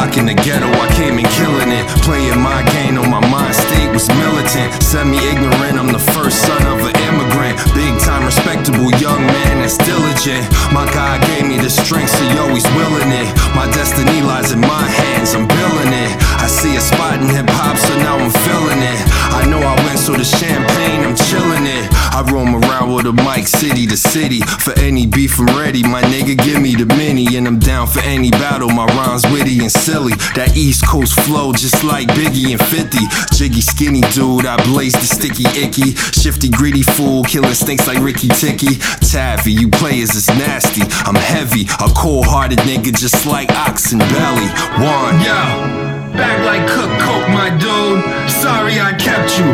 rocking the ghetto, I came in killing it. Playing my game on my mind state was militant. Semi ignorant, I'm the first son of an immigrant. Big time, respectable young man that's diligent. My God gave me the strength, so yo, he's willing it. My destiny lies in my hands, I'm billing it. I see a spot in hip hop, so now I'm feeling it. I know I win, so the champagne, I'm chilling it. I roam around with a mic, city to city. For any beef, I'm ready. My nigga, give me the mini, and I'm down for any battle. My rhymes and silly. That East Coast flow, just like Biggie and 50. Jiggy, skinny dude, I blaze the sticky icky. Shifty, greedy fool, killing stinks like Ricky Ticky. Taffy, you players is nasty. I'm heavy, a cold hearted nigga, just like Oxen Belly. One. Yo, back like Cook Coke, my dude. Sorry I kept you.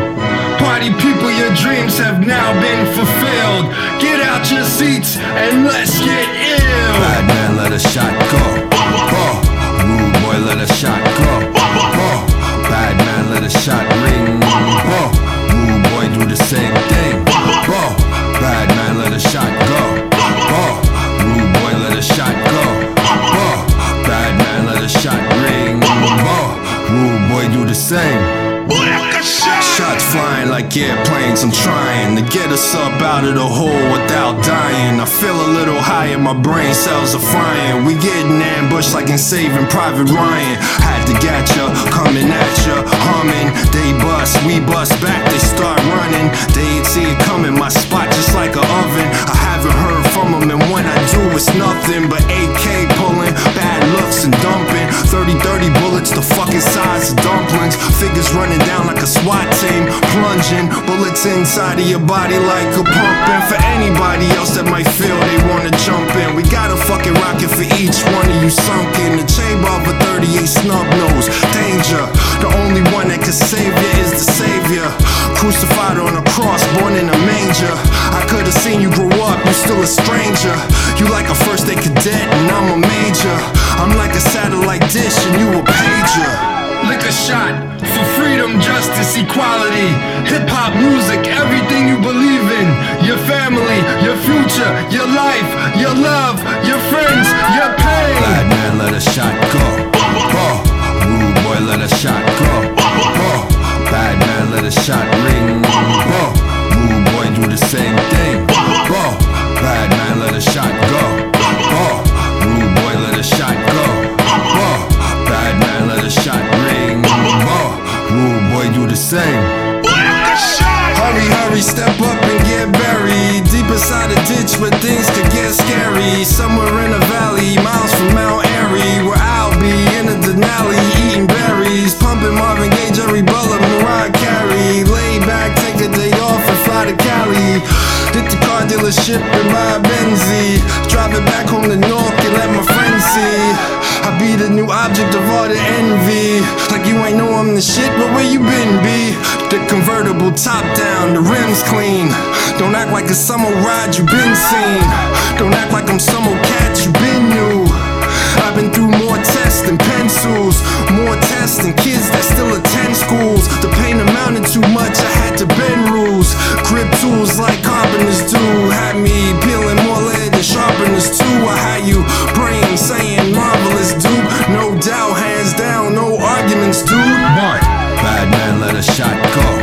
Party people, your dreams have now been fulfilled. Get out your seats and let's get ill. Bad man, let a shot go. Let a shot go. Bad man, let a shot ring. Rude boy, do the same thing. Bad man, let a shot go. Boy, let a shot go. Bad man, let a shot ring. Rude boy, do the same. Like airplanes, I'm trying to get us up out of the hole without dying. I feel a little high and my brain cells are frying. We getting ambushed like in Saving Private Ryan. Had to get ya, coming at ya, humming. They bust, we bust back, they start running. They ain't see it coming, my spot just like a oven. I haven't heard from them, and when I do, it's nothing but AK pulling, bad looks and dumping. 30 30 bullets, the fucking size of dumplings. Figures running down a SWAT team, plunging bullets inside of your body like a pumping. For anybody else that might feel they wanna jump in, we got a fucking rocket for each one of you sunk in the chamber of a 38 snub nose. Danger, the only one that can save you is the savior. Crucified on a cross, born in a manger. I could've seen you grow up, You're still a stranger. You like a first day cadet, and I'm a major. I'm like a satellite dish, and you a shot for freedom, justice, equality. Hip hop music, everything you believe in. Your family, your future, your life, your love, your friends, your pain. Bad man, let a shot go. Rude boy, let a shot go. Bad man, let a shot ring. Hit the car dealership buy a Benzie. Drive it back home to North and let my friends see. I be the new object of all the envy. Like you ain't know I'm the shit, but where you been, B? The convertible top down, the rims clean. Don't act like a summer ride you been seen. Don't act like I'm some old cat you been new. I've been through more tests than pencils, more tests than kids that still you praying, saying marvelous, dude. No doubt, hands down, no arguments, dude. One. Bad man, let a shot go.